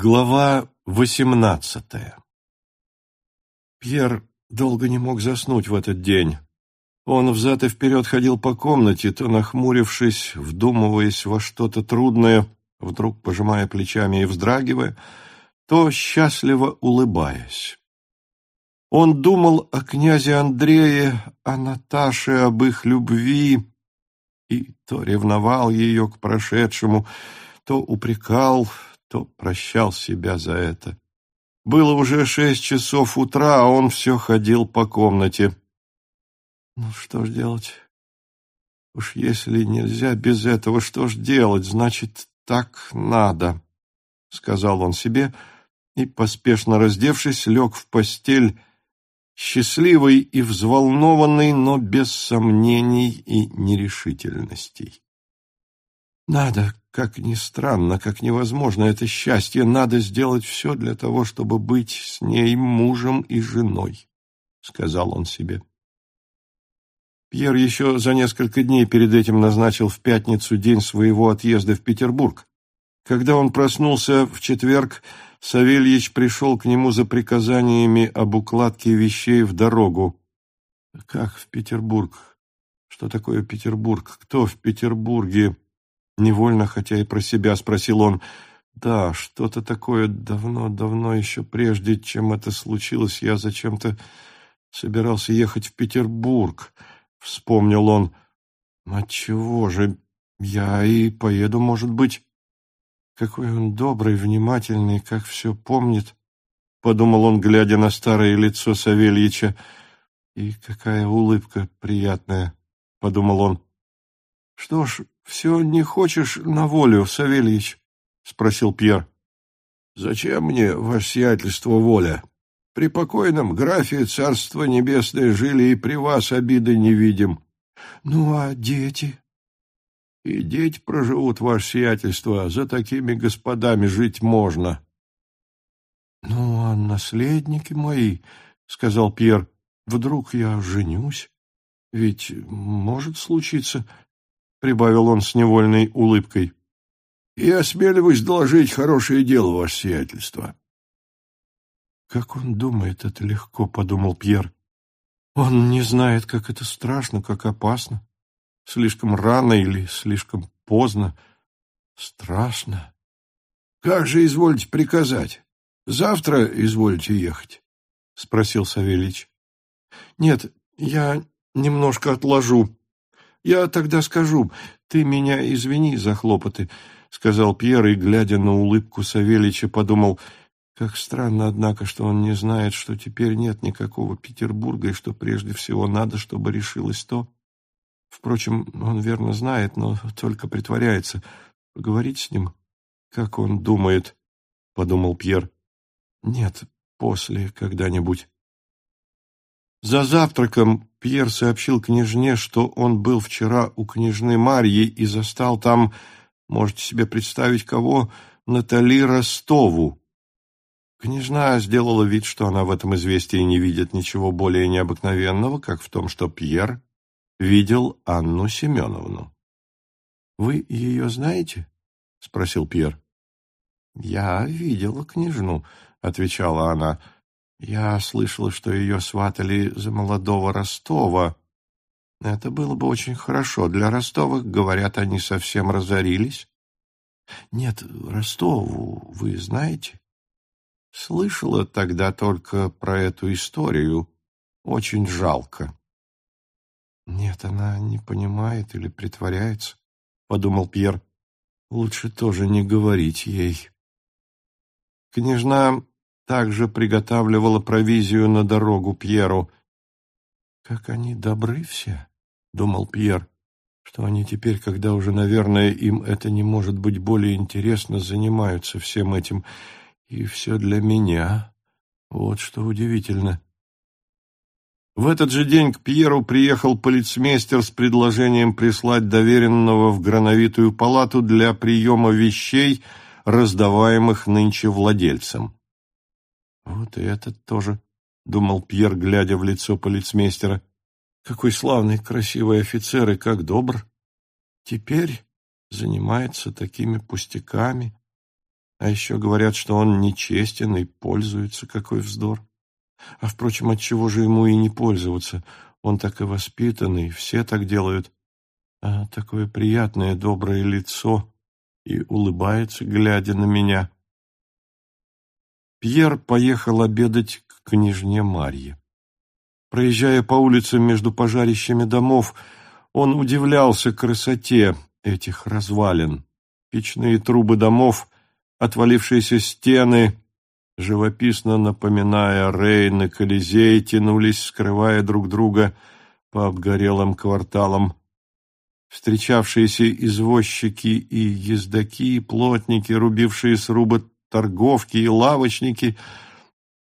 Глава восемнадцатая Пьер долго не мог заснуть в этот день. Он взад и вперед ходил по комнате, то нахмурившись, вдумываясь во что-то трудное, вдруг пожимая плечами и вздрагивая, то счастливо улыбаясь. Он думал о князе Андрее, о Наташе, об их любви, и то ревновал ее к прошедшему, то упрекал, то прощал себя за это. Было уже шесть часов утра, а он все ходил по комнате. Ну, что ж делать? Уж если нельзя без этого, что ж делать? Значит, так надо, — сказал он себе, и, поспешно раздевшись, лег в постель, счастливый и взволнованный, но без сомнений и нерешительностей. Надо, как ни странно, как невозможно это счастье, надо сделать все для того, чтобы быть с ней мужем и женой, — сказал он себе. Пьер еще за несколько дней перед этим назначил в пятницу день своего отъезда в Петербург. Когда он проснулся в четверг, Савельич пришел к нему за приказаниями об укладке вещей в дорогу. «Как в Петербург? Что такое Петербург? Кто в Петербурге?» Невольно, хотя и про себя, спросил он. Да, что-то такое давно-давно, еще прежде, чем это случилось, я зачем-то собирался ехать в Петербург, вспомнил он. Отчего же? Я и поеду, может быть. Какой он добрый, внимательный, как все помнит, подумал он, глядя на старое лицо Савельича. И какая улыбка приятная, подумал он. Что ж, все не хочешь на волю, Савельич? спросил Пьер. Зачем мне, ваше сиятельство, воля? При покойном графе Царство Небесное жили и при вас обиды не видим. Ну, а дети? И дети проживут, ваше сиятельство, за такими господами жить можно. Ну, а наследники мои, — сказал Пьер, — вдруг я женюсь? Ведь может случиться, — прибавил он с невольной улыбкой. — И осмеливаюсь доложить хорошее дело, ваше сиятельство. «Как он думает это легко», — подумал Пьер. «Он не знает, как это страшно, как опасно. Слишком рано или слишком поздно. Страшно». «Как же извольте приказать? Завтра извольте ехать?» — спросил Савельич. «Нет, я немножко отложу», я тогда скажу. Ты меня извини за хлопоты, — сказал Пьер, и, глядя на улыбку Савельича, подумал, как странно, однако, что он не знает, что теперь нет никакого Петербурга, и что прежде всего надо, чтобы решилось то. Впрочем, он верно знает, но только притворяется. Поговорить с ним, как он думает, — подумал Пьер. Нет, после когда-нибудь. За завтраком Пьер сообщил княжне, что он был вчера у княжны Марьи и застал там, можете себе представить кого, Натали Ростову. Княжна сделала вид, что она в этом известии не видит ничего более необыкновенного, как в том, что Пьер видел Анну Семеновну. «Вы ее знаете?» — спросил Пьер. «Я видела княжну», — отвечала она, — я слышала, что ее сватали за молодого Ростова. Это было бы очень хорошо. Для Ростовых, говорят, они совсем разорились. Нет, Ростову вы знаете? Слышала тогда только про эту историю. Очень жалко. Нет, она не понимает или притворяется, — подумал Пьер. Лучше тоже не говорить ей. Княжна также приготавливала провизию на дорогу Пьеру. «Как они добры все!» — думал Пьер, что они теперь, когда уже, наверное, им это не может быть более интересно, занимаются всем этим. И все для меня. Вот что удивительно. В этот же день к Пьеру приехал полицмейстер с предложением прислать доверенного в грановитую палату для приема вещей, раздаваемых нынче владельцам. Вот и этот тоже, — думал Пьер, глядя в лицо полицмейстера. Какой славный, красивый офицер и как добр. Теперь занимается такими пустяками. А еще говорят, что он нечестен и пользуется, какой вздор. А, впрочем, отчего же ему и не пользоваться? Он так и воспитанный, все так делают. А такое приятное, доброе лицо и улыбается, глядя на меня. Пьер поехал обедать к княжне Марье. Проезжая по улицам между пожарищами домов, он удивлялся красоте этих развалин. Печные трубы домов, отвалившиеся стены, живописно напоминая Рейн и Колизей, тянулись, скрывая друг друга по обгорелым кварталам. Встречавшиеся извозчики и ездаки, плотники, рубившие срубы торговки и лавочники,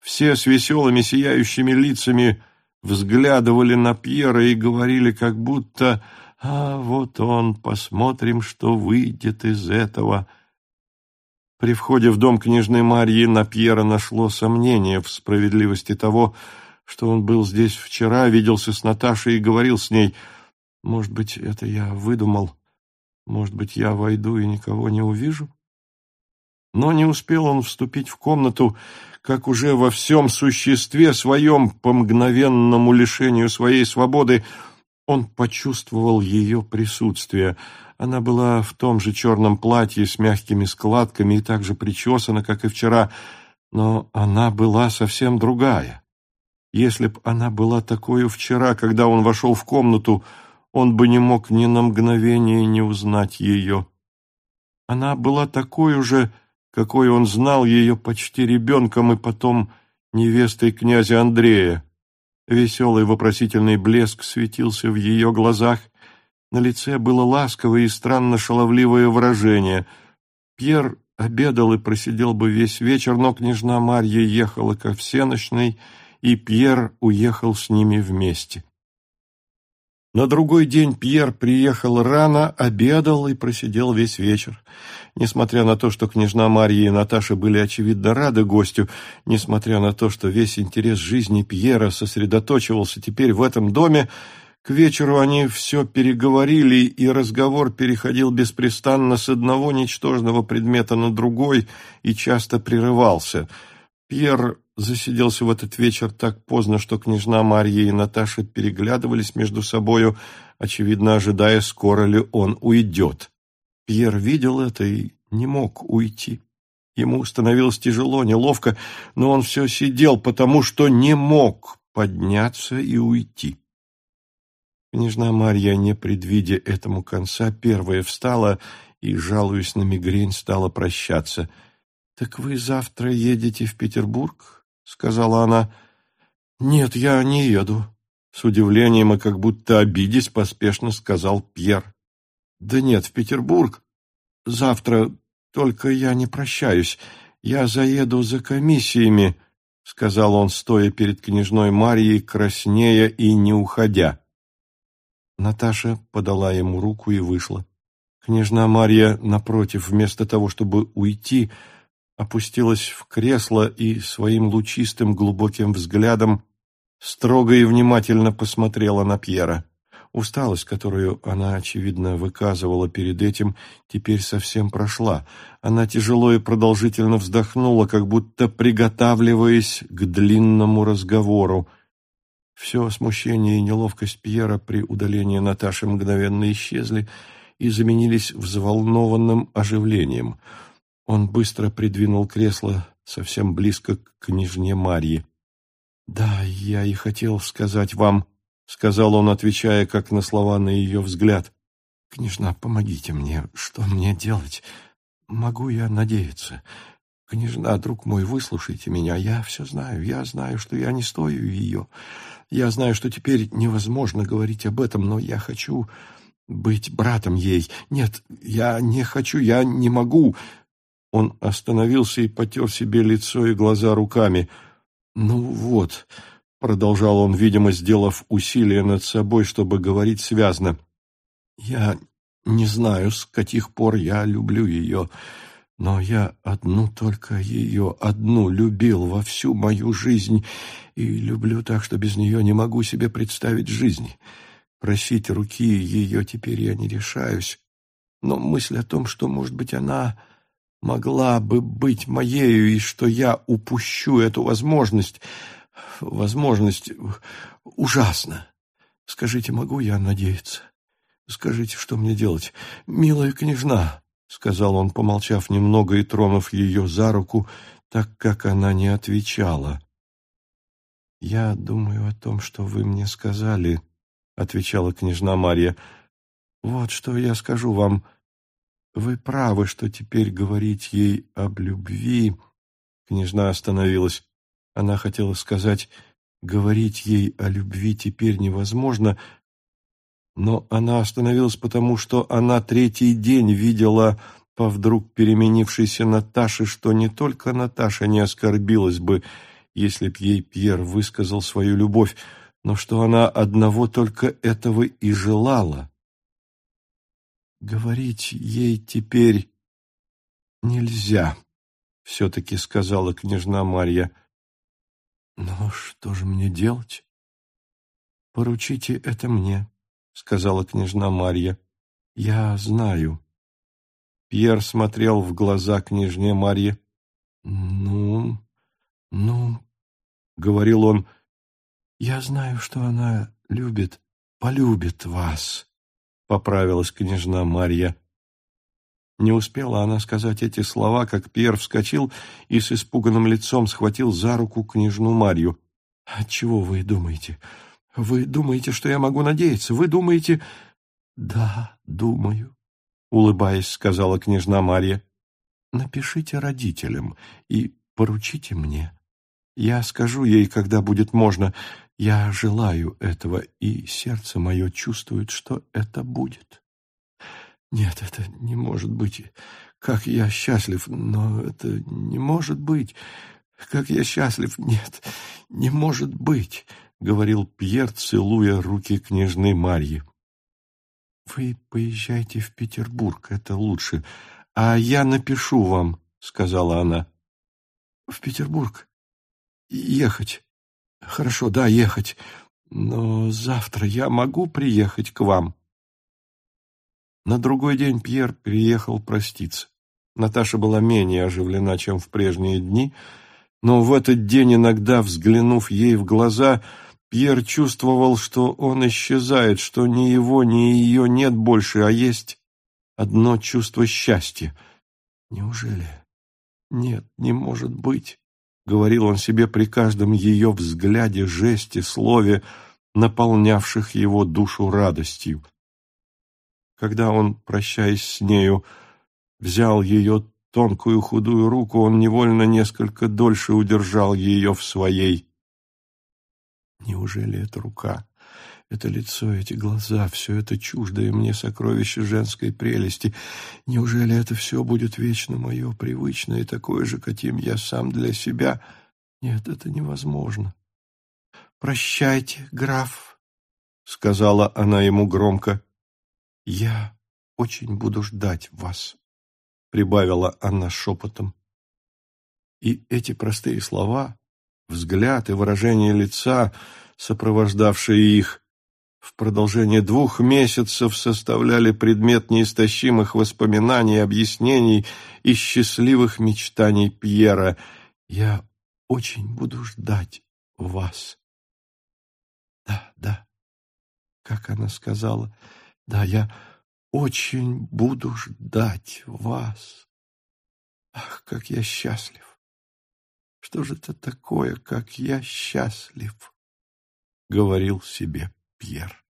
все с веселыми сияющими лицами взглядывали на Пьера и говорили, как будто «А вот он, посмотрим, что выйдет из этого». При входе в дом княжны Марьи на Пьера нашло сомнение в справедливости того, что он был здесь вчера, виделся с Наташей и говорил с ней. Может быть, это я выдумал. Может быть, я войду и никого не увижу? Но не успел он вступить в комнату, как уже во всем существе своем, по мгновенному лишению своей свободы, он почувствовал ее присутствие — она была в том же черном платье с мягкими складками и так же причесана, как и вчера, но она была совсем другая. Если б она была такой вчера, когда он вошел в комнату, он бы не мог ни на мгновение не узнать ее. Она была такой уже, какой он знал ее почти ребенком и потом невестой князя Андрея. Веселый вопросительный блеск светился в ее глазах, на лице было ласковое и странно шаловливое выражение. Пьер обедал и просидел бы весь вечер, но княжна Марья ехала ко всеночной, и Пьер уехал с ними вместе. На другой день Пьер приехал рано, обедал и просидел весь вечер. Несмотря на то, что княжна Марья и Наташа были, очевидно, рады гостю, несмотря на то, что весь интерес жизни Пьера сосредоточивался теперь в этом доме, к вечеру они все переговорили, и разговор переходил беспрестанно с одного ничтожного предмета на другой и часто прерывался. Пьер засиделся в этот вечер так поздно, что княжна Марья и Наташа переглядывались между собою, очевидно, ожидая, скоро ли он уйдет. Пьер видел это и не мог уйти. Ему становилось тяжело, неловко, но он все сидел, потому что не мог подняться и уйти. Княжна Марья, не предвидя этому конца, первая встала и, жалуясь на мигрень, стала прощаться. — Так вы завтра едете в Петербург? — сказала она. — Нет, я не еду. С удивлением и как будто обидясь, поспешно сказал Пьер. — Да нет, в Петербург. Завтра, только я не прощаюсь. Я заеду за комиссиями, — сказал он, стоя перед княжной Марьей, краснея и не уходя. Наташа подала ему руку и вышла. Княжна Марья, напротив, вместо того, чтобы уйти, опустилась в кресло и своим лучистым глубоким взглядом строго и внимательно посмотрела на Пьера. Усталость, которую она, очевидно, выказывала перед этим, теперь совсем прошла. Она тяжело и продолжительно вздохнула, как будто приготавливаясь к длинному разговору. Все смущение и неловкость Пьера при удалении Наташи мгновенно исчезли и заменились взволнованным оживлением. Он быстро придвинул кресло совсем близко к княжне Марье. «Да, я и хотел сказать вам», — сказал он, отвечая как на слова на ее взгляд. «Княжна, помогите мне. Что мне делать? Могу я надеяться? Княжна, друг мой, выслушайте меня. Я все знаю. Я знаю, что я не стою ее. Я знаю, что теперь невозможно говорить об этом, но я хочу быть братом ей. Нет, я не хочу, я не могу. Он остановился и потер себе лицо и глаза руками. Ну вот, продолжал он, видимо, сделав усилие над собой, чтобы говорить связно. Я не знаю, с каких пор я люблю ее. Но я одну только ее, одну любил во всю мою жизнь и люблю так, что без нее не могу себе представить жизни. Просить руки ее теперь я не решаюсь. Но мысль о том, что, может быть, она могла бы быть моею, и что я упущу эту возможность. Возможность ужасно. Скажите, могу я надеяться? Скажите, что мне делать? Милая княжна, — сказал он, помолчав немного и тронув ее за руку, так как она не отвечала. «Я думаю о том, что вы мне сказали», — отвечала княжна Марья. «Вот что я скажу вам. Вы правы, что теперь говорить ей об любви...» Княжна остановилась. Она хотела сказать, говорить ей о любви теперь невозможно, но она остановилась потому, что она третий день видела по вдруг переменившейся Наташе, что не только Наташа не оскорбилась бы, если б ей Пьер высказал свою любовь, но что она одного только этого и желала. Говорить ей теперь нельзя, все-таки сказала княжна Марья. Но что же мне делать? Поручите это мне, сказала княжна Марья. Я знаю. Пьер смотрел в глаза княжне Марье. Ну, ну, — говорил он, — «я знаю, что она любит, полюбит вас», — поправилась княжна Марья. Не успела она сказать эти слова, как Пьер вскочил и с испуганным лицом схватил за руку княжну Марью. «Чего вы думаете? Вы думаете, что я могу надеяться? Вы думаете...» «Да, думаю», — улыбаясь, сказала княжна Марья. «Напишите родителям и поручите мне. Я скажу ей, когда будет можно. Я желаю этого, и сердце мое чувствует, что это будет. Нет, это не может быть. Как я счастлив, но это не может быть. Как я счастлив, нет, не может быть, — говорил Пьер, целуя руки княжны Марьи. Вы поезжайте в Петербург, это лучше, а я напишу вам, — сказала она. В Петербург? Ехать. Хорошо, да, ехать. Но завтра я могу приехать к вам. На другой день Пьер приехал проститься. Наташа была менее оживлена, чем в прежние дни, но в этот день, иногда взглянув ей в глаза, Пьер чувствовал, что он исчезает, что ни его, ни ее нет больше, а есть одно чувство счастья. Неужели? Нет, не может быть. — говорил он себе при каждом ее взгляде, жесте, слове, наполнявших его душу радостью. Когда он, прощаясь с нею, взял ее тонкую худую руку, он невольно несколько дольше удержал ее в своей. Неужели это рука? Это лицо, эти глаза, все это чуждое мне сокровище женской прелести. Неужели это все будет вечно мое, привычное, такое же, каким я сам для себя? Нет, это невозможно. «Прощайте, граф», — сказала она ему громко. «Я очень буду ждать вас», — прибавила она шепотом. И эти простые слова, взгляд и выражение лица, сопровождавшие их, в продолжение двух месяцев составляли предмет неистощимых воспоминаний, объяснений и счастливых мечтаний Пьера. «Я очень буду ждать вас». «Да, да», как она сказала, «да, я очень буду ждать вас». Ах, как я счастлив! Что же это такое, как я счастлив? — говорил себе Пьер.